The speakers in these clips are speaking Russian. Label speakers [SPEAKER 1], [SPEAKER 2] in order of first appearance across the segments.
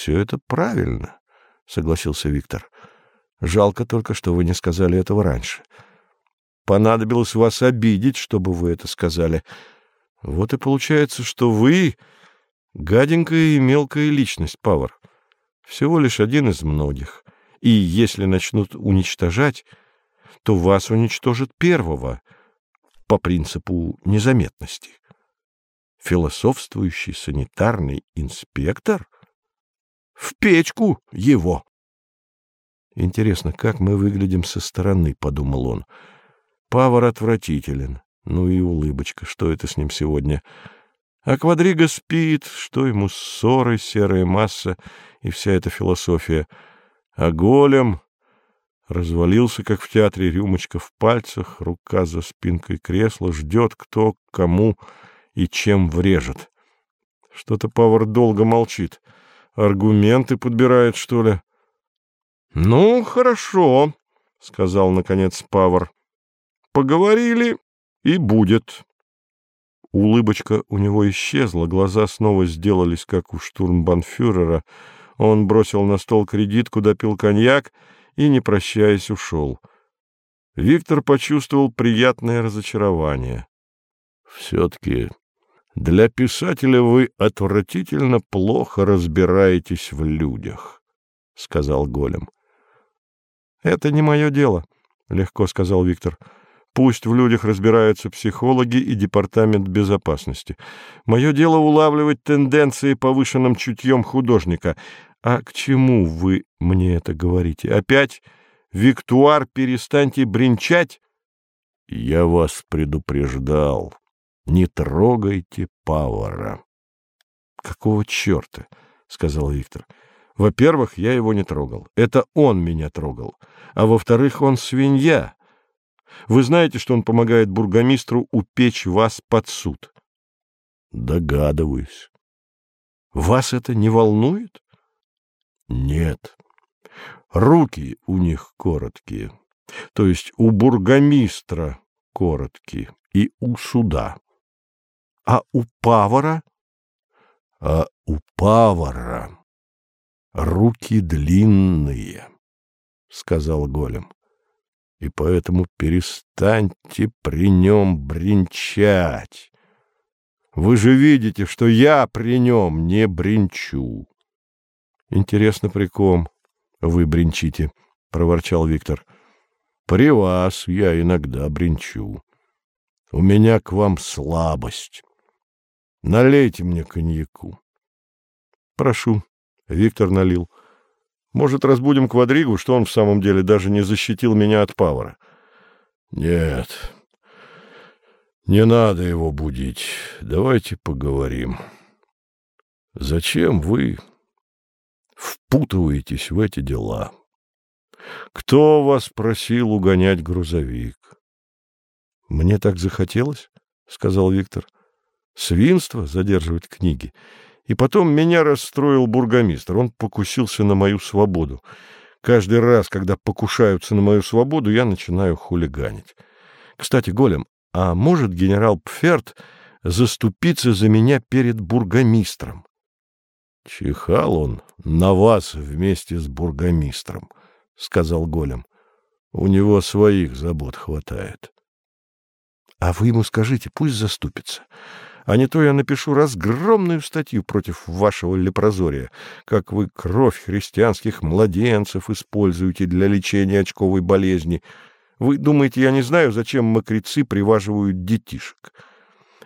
[SPEAKER 1] все это правильно, — согласился Виктор. — Жалко только, что вы не сказали этого раньше. Понадобилось вас обидеть, чтобы вы это сказали. Вот и получается, что вы гаденькая и мелкая личность, Павар. Всего лишь один из многих. И если начнут уничтожать, то вас уничтожат первого по принципу незаметности. Философствующий санитарный инспектор? В печку его! Интересно, как мы выглядим со стороны, — подумал он. Павар отвратителен. Ну и улыбочка, что это с ним сегодня? А Квадриго спит, что ему ссоры, серая масса и вся эта философия. А голем развалился, как в театре, рюмочка в пальцах, рука за спинкой кресла, ждет, кто кому и чем врежет. Что-то Павар долго молчит. Аргументы подбирает, что ли? — Ну, хорошо, — сказал, наконец, Павар. — Поговорили, и будет. Улыбочка у него исчезла, глаза снова сделались, как у штурмбанфюрера. Он бросил на стол кредитку, допил коньяк и, не прощаясь, ушел. Виктор почувствовал приятное разочарование. — Все-таки для писателя вы отвратительно плохо разбираетесь в людях, — сказал Голем. — Это не мое дело, — легко сказал Виктор. — Пусть в людях разбираются психологи и департамент безопасности. Мое дело улавливать тенденции повышенным чутьем художника. А к чему вы мне это говорите? Опять, Виктуар, перестаньте бренчать? — Я вас предупреждал, не трогайте Пауэра. — Какого черта? — сказал Виктор. — Во-первых, я его не трогал. Это он меня трогал. А во-вторых, он свинья. Вы знаете, что он помогает бургомистру упечь вас под суд? — Догадываюсь. — Вас это не волнует? — Нет. Руки у них короткие. То есть у бургомистра короткие и у суда. А у Павара? А у Павара руки длинные, сказал Голем. И поэтому перестаньте при нем бренчать. Вы же видите, что я при нем не бренчу. Интересно, при ком вы бренчите, проворчал Виктор. При вас я иногда бренчу. У меня к вам слабость. Налейте мне коньяку. Прошу. Виктор налил. Может, разбудим квадригу, что он в самом деле даже не защитил меня от павара? Нет. Не надо его будить. Давайте поговорим. Зачем вы впутываетесь в эти дела? Кто вас просил угонять грузовик? Мне так захотелось, сказал Виктор. — свинство задерживать книги. И потом меня расстроил бургомистр. Он покусился на мою свободу. Каждый раз, когда покушаются на мою свободу, я начинаю хулиганить. Кстати, Голем, а может генерал Пферт заступиться за меня перед бургомистром? Чихал он на вас вместе с бургомистром, — сказал Голем. У него своих забот хватает. — А вы ему скажите, пусть заступится а не то я напишу разгромную статью против вашего лепрозория, как вы кровь христианских младенцев используете для лечения очковой болезни. Вы думаете, я не знаю, зачем мокрецы приваживают детишек?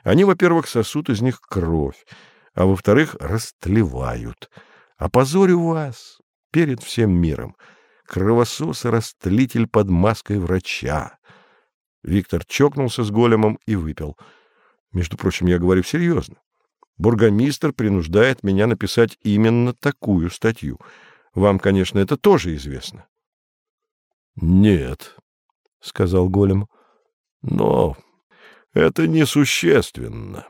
[SPEAKER 1] Они, во-первых, сосут из них кровь, а во-вторых, растлевают. Опозорю вас перед всем миром. Кровосос и растлитель под маской врача. Виктор чокнулся с големом и выпил — между прочим, я говорю серьезно. Бургомистр принуждает меня написать именно такую статью. Вам, конечно, это тоже известно. — Нет, — сказал Голем, — но это несущественно.